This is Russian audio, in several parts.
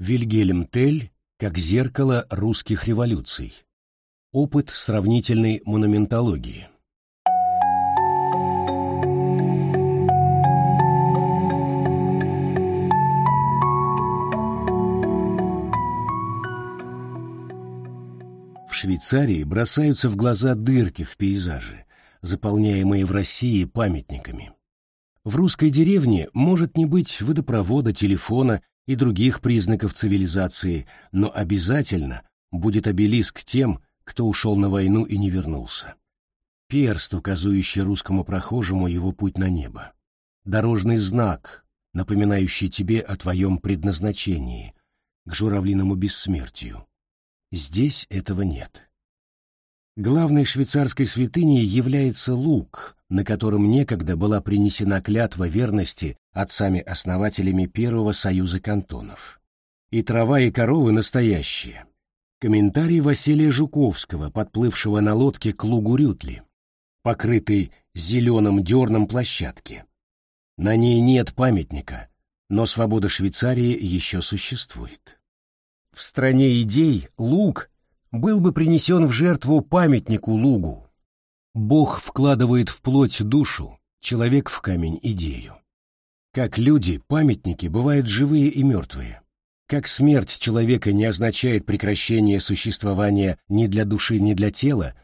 Вильгельм Тель как зеркало русских революций. Опыт сравнительной монументологии. В Швейцарии бросаются в глаза дырки в пейзаже, заполняемые в России памятниками. В русской деревне может не быть водопровода, телефона и других признаков цивилизации, но обязательно будет обелиск тем, кто ушел на войну и не вернулся. Перст, указывающий русскому прохожему его путь на небо. Дорожный знак, напоминающий тебе о твоем предназначении, к журавлиному бессмертию. Здесь этого нет. Главной швейцарской святыней является лук, на котором некогда была принесена клятва верности отцами-основателями Первого союза кантонов. И трава, и коровы настоящие. Комментарий Василия Жуковского, подплывшего на лодке к лугу Рютли, покрытой зеленым дерном площадке. На ней нет памятника, но свобода Швейцарии еще существует. В стране идей луг был бы принесен в жертву памятнику лугу. Бог вкладывает в плоть душу, человек в камень идею. Как люди, памятники бывают живые и мертвые. Как смерть человека не означает прекращение существования ни для души, ни для тела,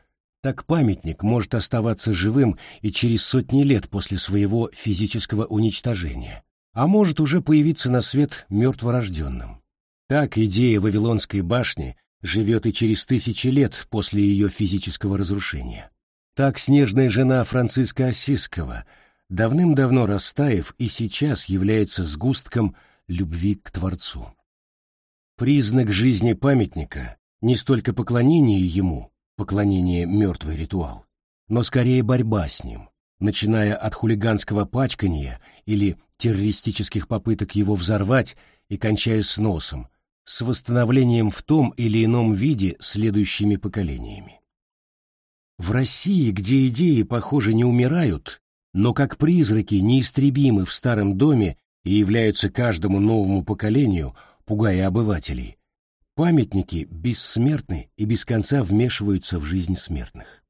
так памятник может оставаться живым и через сотни лет после своего физического уничтожения, а может уже появиться на свет мертворожденным. Так идея Вавилонской башни живет и через тысячи лет после ее физического разрушения. Так снежная жена Франциска Осиского, давным-давно растаяв, и сейчас является сгустком любви к Творцу. Признак жизни памятника не столько поклонение ему, поклонение мертвый ритуал, но скорее борьба с ним, начиная от хулиганского пачкания или террористических попыток его взорвать и кончая сносом, с восстановлением в том или ином виде следующими поколениями. В России, где идеи, похоже, не умирают, но как призраки неистребимы в старом доме и являются каждому новому поколению, пугая обывателей, памятники бессмертны и без конца вмешиваются в жизнь смертных.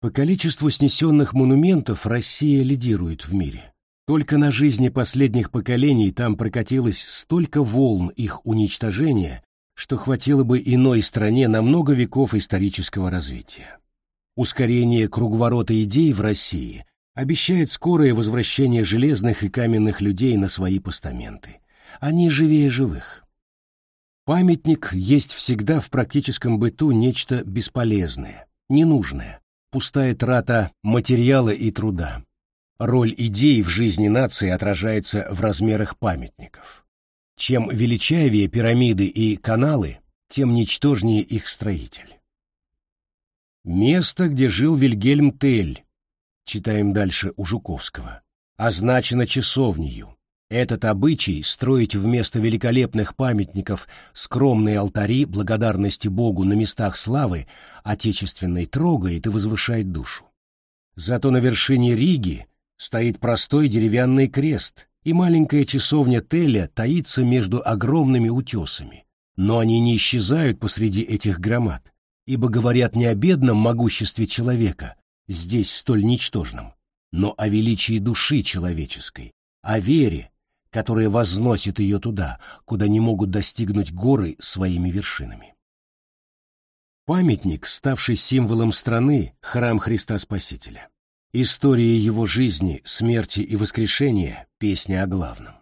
По количеству снесенных монументов Россия лидирует в мире. Только на жизни последних поколений там прокатилось столько волн их уничтожения, что хватило бы иной стране на много веков исторического развития. Ускорение круговорота идей в России обещает скорое возвращение железных и каменных людей на свои постаменты. Они живее живых. Памятник есть всегда в практическом быту нечто бесполезное, ненужное, пустая трата материала и труда. Роль идей в жизни нации отражается в размерах памятников. Чем величавее пирамиды и каналы, тем ничтожнее их строитель. Место, где жил Вильгельм Тель, читаем дальше у Жуковского, означено часовнею. Этот обычай строить вместо великолепных памятников скромные алтари благодарности Богу на местах славы отечественной трогает и возвышает душу. Зато на вершине Риги стоит простой деревянный крест, и маленькая часовня Теля таится между огромными утесами. Но они не исчезают посреди этих громад, ибо говорят не о бедном могуществе человека, здесь столь ничтожном, но о величии души человеческой, о вере, которая возносит ее туда, куда не могут достигнуть горы своими вершинами. Памятник, ставший символом страны, храм Христа Спасителя. История его жизни, смерти и воскрешения — песня о главном.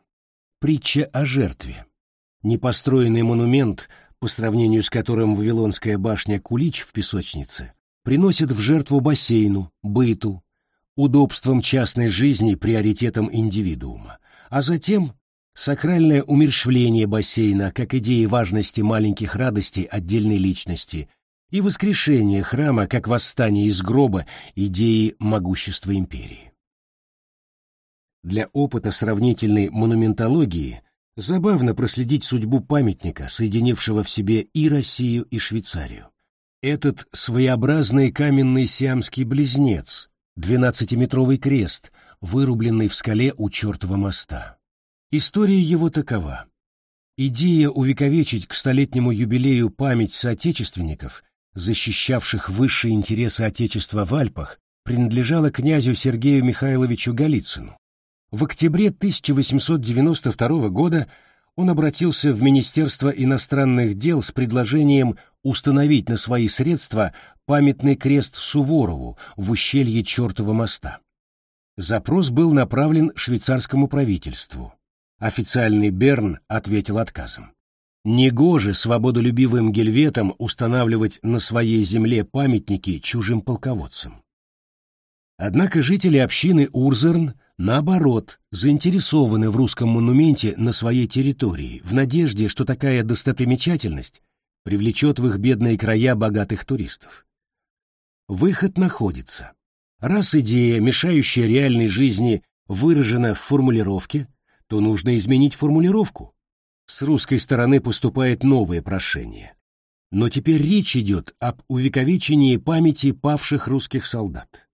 Притча о жертве. Непостроенный монумент, по сравнению с которым Вавилонская башня Кулич в песочнице, приносит в жертву бассейну, быту, удобствам частной жизни приоритетом индивидуума, а затем сакральное умерщвление бассейна как идеи важности маленьких радостей отдельной личности — и воскрешение храма как восстание из гроба идеи могущества империи. Для опыта сравнительной монументологии забавно проследить судьбу памятника, соединившего в себе и Россию, и Швейцарию. Этот своеобразный каменный сиамский близнец, двенадцатиметровый крест, вырубленный в скале у чертова моста. История его такова. Идея увековечить к столетнему юбилею память соотечественников, защищавших высшие интересы Отечества в Альпах, принадлежала князю Сергею Михайловичу Голицыну. В октябре 1892 года он обратился в Министерство иностранных дел с предложением установить на свои средства памятный крест Суворову в ущелье Чертова моста. Запрос был направлен швейцарскому правительству. Официальный Берн ответил отказом. Негоже свободолюбивым гельветам устанавливать на своей земле памятники чужим полководцам. Однако жители общины Урзерн, наоборот, заинтересованы в русском монументе на своей территории, в надежде, что такая достопримечательность привлечет в их бедные края богатых туристов. Выход находится. Раз идея, мешающая реальной жизни, выражена в формулировке, то нужно изменить формулировку. С русской стороны поступает новое прошение. Но теперь речь идет об увековечении памяти павших русских солдат.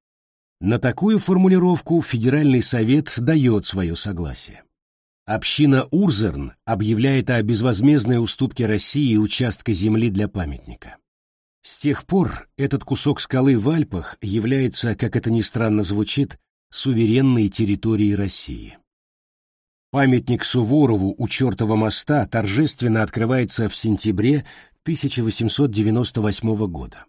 На такую формулировку Федеральный совет дает свое согласие. Община Урзерн объявляет о безвозмездной уступке России участка земли для памятника. С тех пор этот кусок скалы в Альпах является, как это ни странно звучит, суверенной территорией России. Памятник Суворову у Чертова моста торжественно открывается в сентябре 1898 года.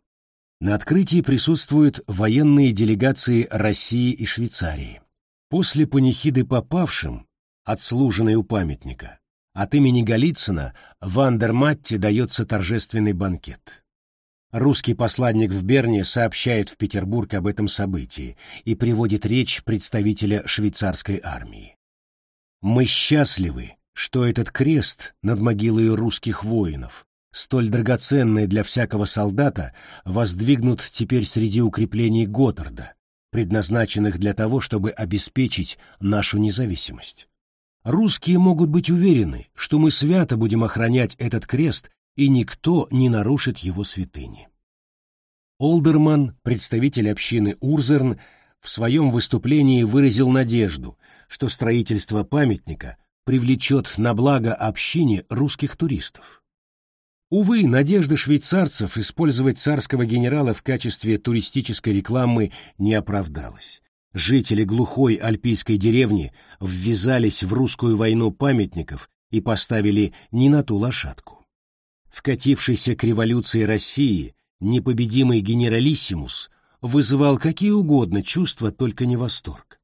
На открытии присутствуют военные делегации России и Швейцарии. После панихиды попавшим, отслуженной у памятника, от имени Голицына Вандерматте дается торжественный банкет. Русский посланник в Берне сообщает в Петербург об этом событии и приводит речь представителя швейцарской армии. «Мы счастливы, что этот крест над могилой русских воинов, столь драгоценный для всякого солдата, воздвигнут теперь среди укреплений Готарда, предназначенных для того, чтобы обеспечить нашу независимость. Русские могут быть уверены, что мы свято будем охранять этот крест и никто не нарушит его святыни. Олдерман, представитель общины Урзерн, в своем выступлении выразил надежду, что строительство памятника привлечет на благо общине русских туристов. Увы, надежда швейцарцев использовать царского генерала в качестве туристической рекламы не оправдалась. Жители глухой альпийской деревни ввязались в русскую войну памятников и поставили не на ту лошадку. Вкатившийся к революции России непобедимый генералиссимус вызывал какие угодно чувства, только не восторг.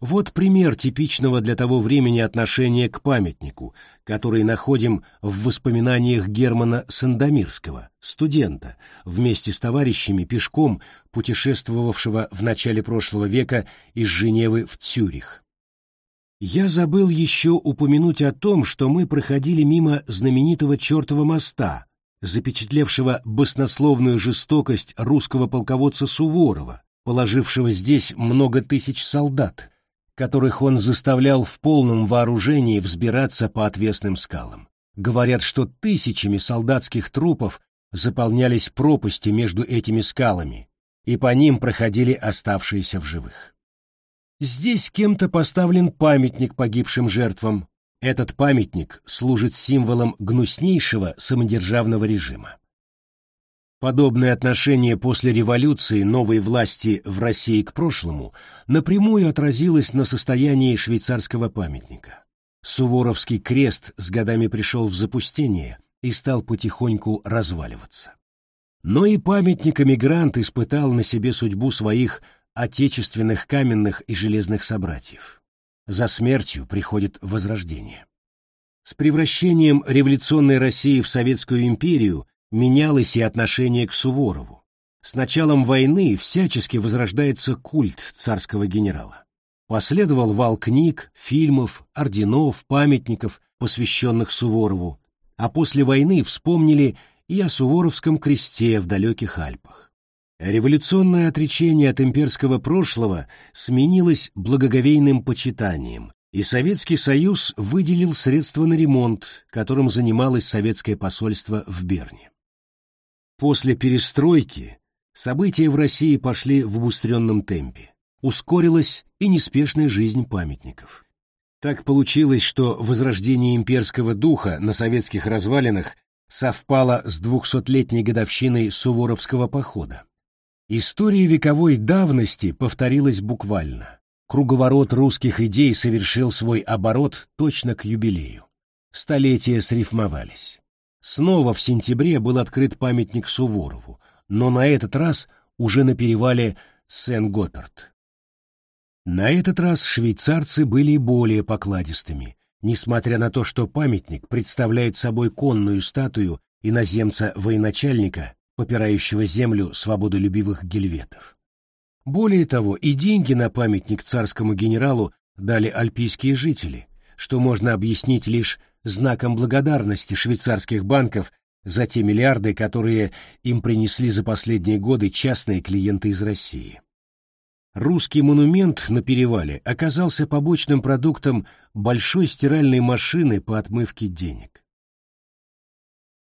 Вот пример типичного для того времени отношения к памятнику, который находим в воспоминаниях Германа Сандомирского, студента, вместе с товарищами пешком, путешествовавшего в начале прошлого века из Женевы в Цюрих. Я забыл еще упомянуть о том, что мы проходили мимо знаменитого чертова моста, запечатлевшего баснословную жестокость русского полководца Суворова, положившего здесь много тысяч солдат, которых он заставлял в полном вооружении взбираться по отвесным скалам. Говорят, что тысячами солдатских трупов заполнялись пропасти между этими скалами, и по ним проходили оставшиеся в живых. Здесь кем-то поставлен памятник погибшим жертвам. Этот памятник служит символом гнуснейшего самодержавного режима. Подобное отношение после революции новой власти в России к прошлому напрямую отразилось на состоянии швейцарского памятника. Суворовский крест с годами пришел в запустение и стал потихоньку разваливаться. Но и памятник эмигрант испытал на себе судьбу своих отечественных каменных и железных собратьев. За смертью приходит возрождение. С превращением революционной России в Советскую империю менялось и отношение к Суворову. С началом войны всячески возрождается культ царского генерала. Последовал вал книг, фильмов, орденов, памятников, посвященных Суворову, а после войны вспомнили и о Суворовском кресте в далеких Альпах. Революционное отречение от имперского прошлого сменилось благоговейным почитанием, и Советский Союз выделил средства на ремонт, которым занималось советское посольство в Берне. После перестройки события в России пошли в убыстренном темпе. Ускорилась и неспешная жизнь памятников. Так получилось, что возрождение имперского духа на советских развалинах совпало с двухсотлетней годовщиной Суворовского похода. История вековой давности повторилась буквально. Круговорот русских идей совершил свой оборот точно к юбилею. Столетия срифмовались. Снова в сентябре был открыт памятник Суворову, но на этот раз уже на перевале Сен-Готард. На этот раз швейцарцы были более покладистыми, несмотря на то, что памятник представляет собой конную статую иноземца-военачальника, попирающего землю свободолюбивых гельветов. Более того, и деньги на памятник царскому генералу дали альпийские жители, что можно объяснить лишь знаком благодарности швейцарских банков за те миллиарды, которые им принесли за последние годы частные клиенты из России. Русский монумент на перевале оказался побочным продуктом большой стиральной машины по отмывке денег.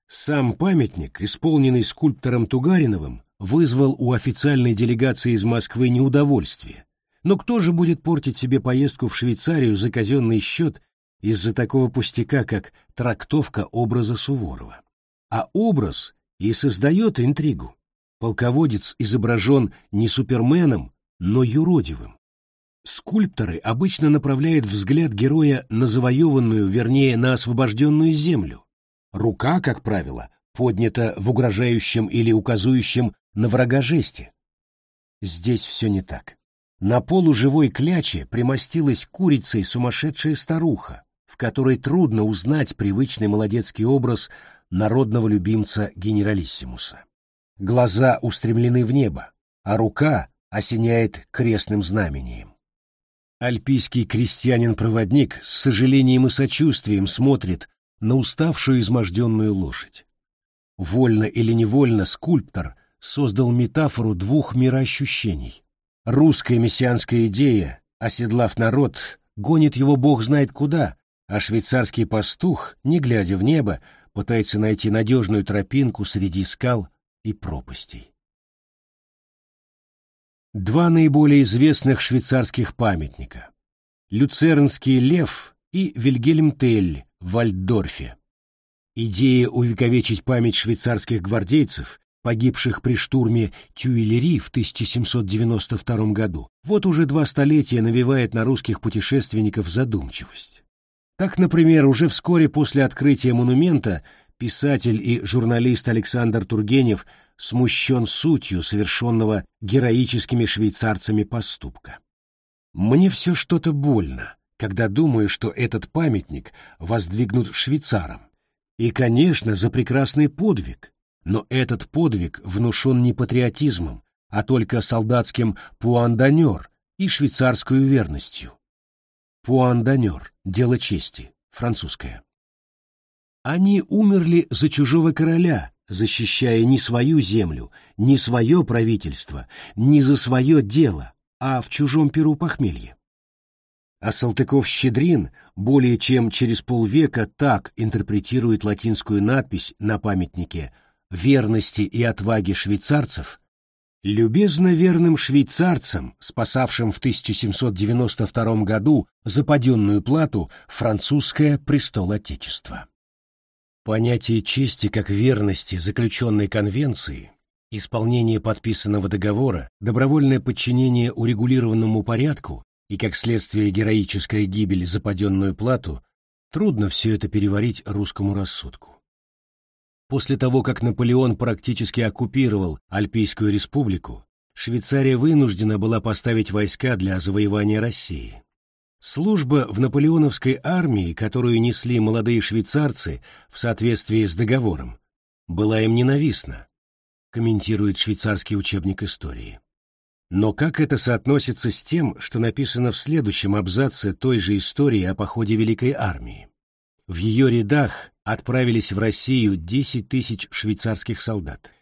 Сам памятник, исполненный скульптором Тугариновым, вызвал у официальной делегации из Москвы неудовольствие. Но кто же будет портить себе поездку в Швейцарию за казенный счет из-за такого пустяка, как трактовка образа Суворова? А образ и создает интригу. Полководец изображен не суперменом, но юродивым. Скульпторы обычно направляют взгляд героя на завоеванную, вернее, на освобожденную землю. Рука, как правило, поднята в угрожающем или указующем на врага жесте. Здесь все не так. На полуживой кляче примостилась курицей сумасшедшая старуха, в которой трудно узнать привычный молодецкий образ народного любимца генералиссимуса. Глаза устремлены в небо, а рука осеняет крестным знамением. Альпийский крестьянин-проводник с сожалением и сочувствием смотрит на уставшую изможденную лошадь. Вольно или невольно скульптор создал метафору двух мироощущений. Русская мессианская идея, оседлав народ, гонит его бог знает куда, а швейцарский пастух, не глядя в небо, пытается найти надежную тропинку среди скал и пропастей. Два наиболее известных швейцарских памятника — Люцернский лев и Вильгельм Тель в Вальдорфе. Идея увековечить память швейцарских гвардейцев, погибших при штурме Тюильри в 1792 году, вот уже два столетия навевает на русских путешественников задумчивость. Так, например, уже вскоре после открытия монумента писатель и журналист Александр Тургенев смущен сутью совершенного героическими швейцарцами поступка. Мне все что-то больно, когда думаю, что этот памятник воздвигнут швейцарам. И, конечно, за прекрасный подвиг, но этот подвиг внушен не патриотизмом, а только солдатским пуанданер и швейцарскую верностью. Пуанданер — дело чести, французское. Они умерли за чужого короля, защищая не свою землю, не свое правительство, не за свое дело, а в чужом перу похмелье. А Салтыков-Щедрин более чем через полвека так интерпретирует латинскую надпись на памятнике «Верности и отваги швейцарцев», любезно верным швейцарцам, спасавшим в 1792 году западенную плату французское престол Отечества. Понятие чести как верности заключенной конвенции, исполнение подписанного договора, добровольное подчинение урегулированному порядку и, как следствие, героическая гибель за паденную плату, трудно все это переварить русскому рассудку. После того, как Наполеон практически оккупировал Альпийскую республику, Швейцария вынуждена была поставить войска для завоевания России. Служба в наполеоновской армии, которую несли молодые швейцарцы в соответствии с договором, была им ненавистна, комментирует швейцарский учебник истории. Но как это соотносится с тем, что написано в следующем абзаце той же истории о походе Великой армии? В ее рядах отправились в Россию 10 тысяч швейцарских солдат.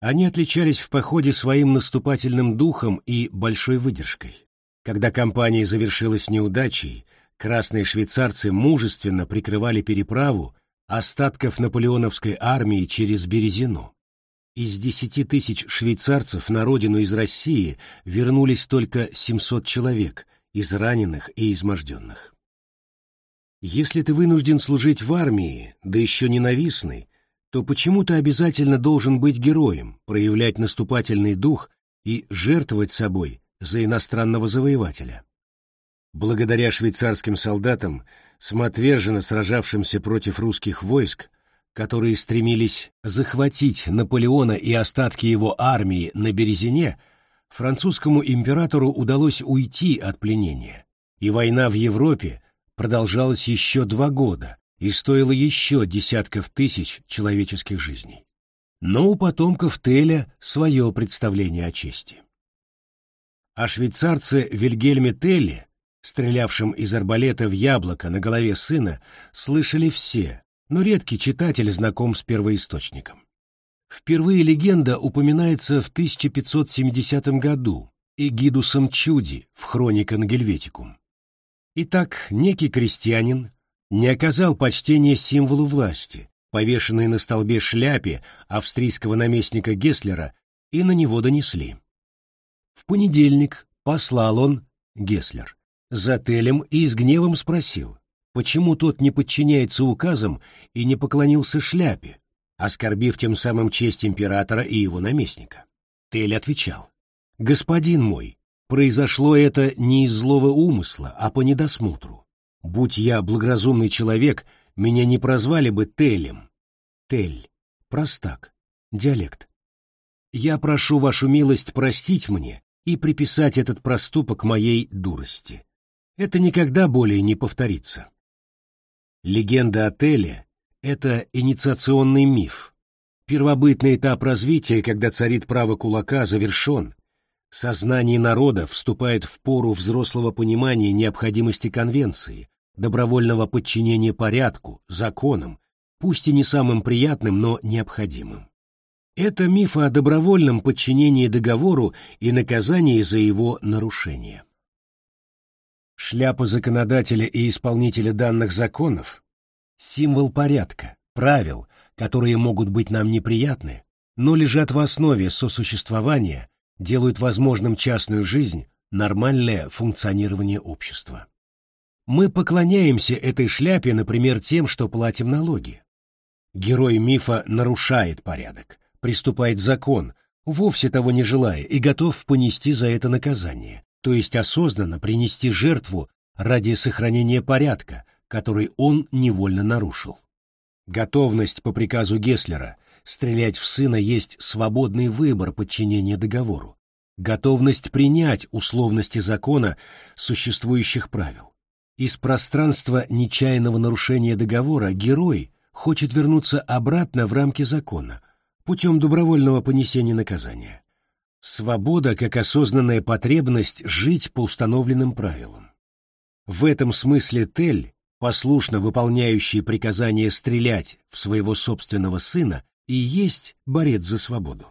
Они отличались в походе своим наступательным духом и большой выдержкой. Когда кампания завершилась неудачей, красные швейцарцы мужественно прикрывали переправу остатков наполеоновской армии через Березину. Из десяти тысяч швейцарцев на родину из России вернулись только 700 человек, израненных и изможденных. Если ты вынужден служить в армии, да еще ненавистный, то почему ты обязательно должен быть героем, проявлять наступательный дух и жертвовать собой за иностранного завоевателя? Благодаря швейцарским солдатам, самоотверженно сражавшимся против русских войск, которые стремились захватить Наполеона и остатки его армии на Березине, французскому императору удалось уйти от пленения, и война в Европе продолжалась еще два года и стоила еще десятков тысяч человеческих жизней. Но у потомков Теля свое представление о чести. О швейцарце Вильгельме Телле, стрелявшем из арбалета в яблоко на голове сына, слышали все, но редкий читатель знаком с первоисточником. Впервые легенда упоминается в 1570 году Эгидусом Чуди в «Хроника Гельветикум». Итак, некий крестьянин не оказал почтения символу власти, повешенной на столбе шляпе австрийского наместника Гесслера, и на него донесли. В понедельник послал он, Гесслер, за Телем и с гневом спросил, почему тот не подчиняется указам и не поклонился шляпе, оскорбив тем самым честь императора и его наместника. Тель отвечал, «Господин мой, произошло это не из злого умысла, а по недосмотру. Будь я благоразумный человек, меня не прозвали бы Телем. Тель, простак, диалект. Я прошу вашу милость простить мне и приписать этот проступок моей дурости. Это никогда более не повторится. Легенда о Теле — это инициационный миф. Первобытный этап развития, когда царит право кулака, завершен. Сознание народа вступает в пору взрослого понимания необходимости конвенции, добровольного подчинения порядку, законам, пусть и не самым приятным, но необходимым. Это миф о добровольном подчинении договору и наказании за его нарушение. Шляпа законодателя и исполнителя данных законов — символ порядка, правил, которые могут быть нам неприятны, но лежат в основе сосуществования, делают возможным частную жизнь, нормальное функционирование общества. Мы поклоняемся этой шляпе, например, тем, что платим налоги. Герой мифа нарушает порядок, приступает закон, вовсе того не желая и готов понести за это наказание, то есть осознанно принести жертву ради сохранения порядка, который он невольно нарушил. Готовность по приказу Гесслера стрелять в сына есть свободный выбор подчинения договору, готовность принять условности закона существующих правил. Из пространства нечаянного нарушения договора герой хочет вернуться обратно в рамки закона путем добровольного понесения наказания. Свобода как осознанная потребность жить по установленным правилам. В этом смысле Тель, послушно выполняющий приказание стрелять в своего собственного сына, и есть борец за свободу.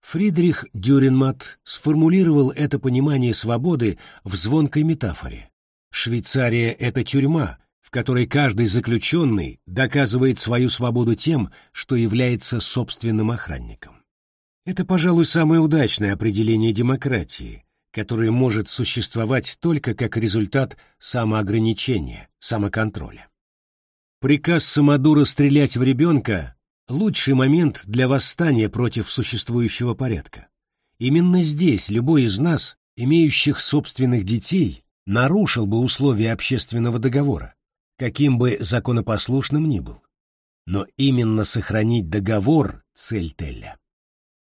Фридрих Дюренмат сформулировал это понимание свободы в звонкой метафоре. Швейцария — это тюрьма, в которой каждый заключенный доказывает свою свободу тем, что является собственным охранником. Это, пожалуй, самое удачное определение демократии, которое может существовать только как результат самоограничения, самоконтроля. Приказ Самодура стрелять в ребенка – лучший момент для восстания против существующего порядка. Именно здесь любой из нас, имеющих собственных детей, нарушил бы условия общественного договора, каким бы законопослушным ни был. Но именно сохранить договор – цель Телля.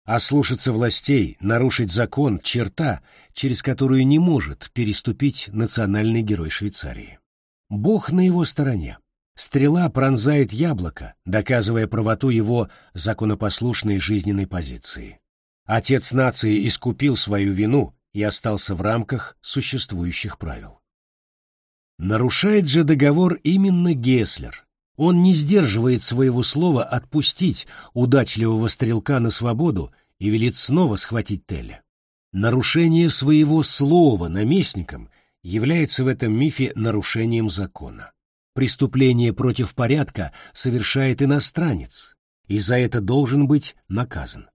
Ослушаться властей, нарушить закон — черта, через которую не может переступить национальный герой Швейцарии. Бог на его стороне. Стрела пронзает яблоко, доказывая правоту его законопослушной жизненной позиции. Отец нации искупил свою вину и остался в рамках существующих правил. Нарушает же договор именно Геслер, он не сдерживает своего слова отпустить удачливого стрелка на свободу и велит снова схватить Теля. Нарушение своего слова наместником является в этом мифе нарушением закона. Преступление против порядка совершает иностранец, и за это должен быть наказан.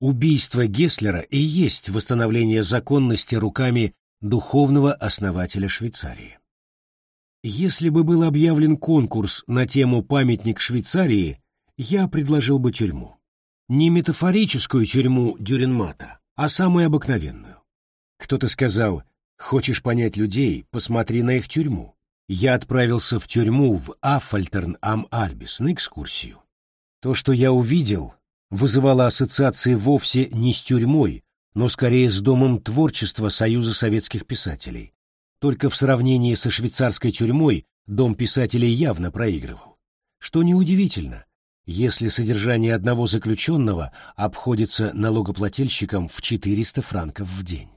Убийство Гесслера и есть восстановление законности руками духовного основателя Швейцарии. Если бы был объявлен конкурс на тему «Памятник Швейцарии», я предложил бы тюрьму. Не метафорическую тюрьму Дюренмата, а самую обыкновенную. Кто-то сказал, хочешь понять людей, посмотри на их тюрьму. Я отправился в тюрьму в Аффальтерн-Ам-Альбис на экскурсию. То, что я увидел, вызывало ассоциации вовсе не с тюрьмой, но скорее с Домом творчества Союза советских писателей, только в сравнении со швейцарской тюрьмой дом писателей явно проигрывал. Что неудивительно, если содержание одного заключенного обходится налогоплательщикам в 400 франков в день.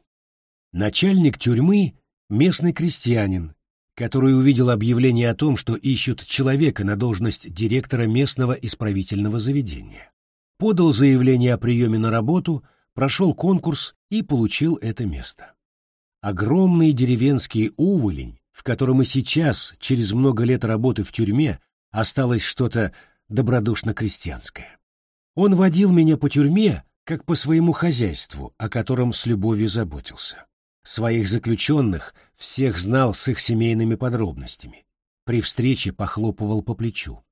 Начальник тюрьмы – местный крестьянин, который увидел объявление о том, что ищут человека на должность директора местного исправительного заведения. Подал заявление о приеме на работу, прошел конкурс и получил это место. Огромный деревенский уволень, в котором и сейчас, через много лет работы в тюрьме, осталось что-то добродушно-крестьянское. Он водил меня по тюрьме, как по своему хозяйству, о котором с любовью заботился. Своих заключенных всех знал с их семейными подробностями. При встрече похлопывал по плечу.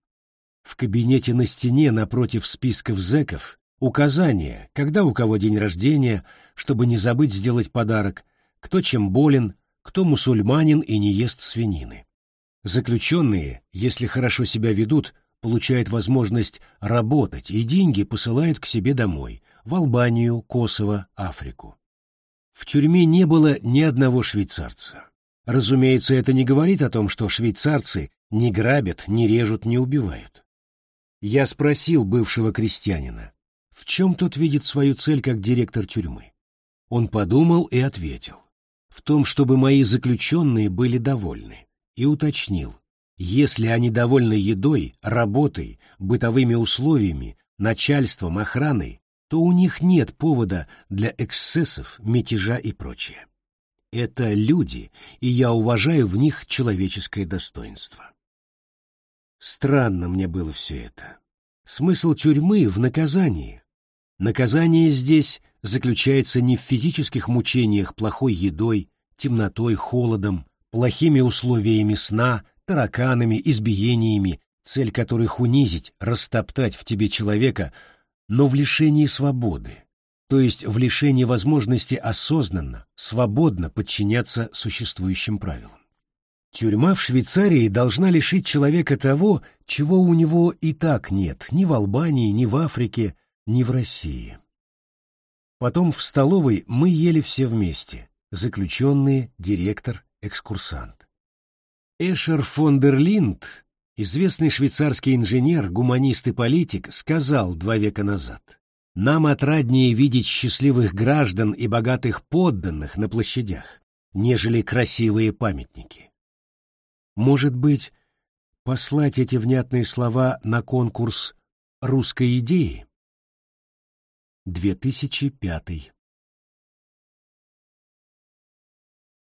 В кабинете на стене напротив списков зэков указания, когда у кого день рождения, чтобы не забыть сделать подарок, кто чем болен, кто мусульманин и не ест свинины. Заключенные, если хорошо себя ведут, получают возможность работать и деньги посылают к себе домой, в Албанию, Косово, Африку. В тюрьме не было ни одного швейцарца. Разумеется, это не говорит о том, что швейцарцы не грабят, не режут, не убивают. Я спросил бывшего крестьянина, в чем тот видит свою цель как директор тюрьмы. Он подумал и ответил в том, чтобы мои заключенные были довольны, и уточнил, если они довольны едой, работой, бытовыми условиями, начальством, охраной, то у них нет повода для эксцессов, мятежа и прочее. Это люди, и я уважаю в них человеческое достоинство. Странно мне было все это. Смысл тюрьмы в наказании. Наказание здесь заключается не в физических мучениях плохой едой, темнотой, холодом, плохими условиями сна, тараканами, избиениями, цель которых унизить, растоптать в тебе человека, но в лишении свободы, то есть в лишении возможности осознанно, свободно подчиняться существующим правилам. Тюрьма в Швейцарии должна лишить человека того, чего у него и так нет ни в Албании, ни в Африке, ни в России. Потом в столовой мы ели все вместе, заключенные, директор, экскурсант. Эшер фон дер Линд, известный швейцарский инженер, гуманист и политик, сказал два века назад, «Нам отраднее видеть счастливых граждан и богатых подданных на площадях, нежели красивые памятники». Может быть, послать эти внятные слова на конкурс русской идеи? 2005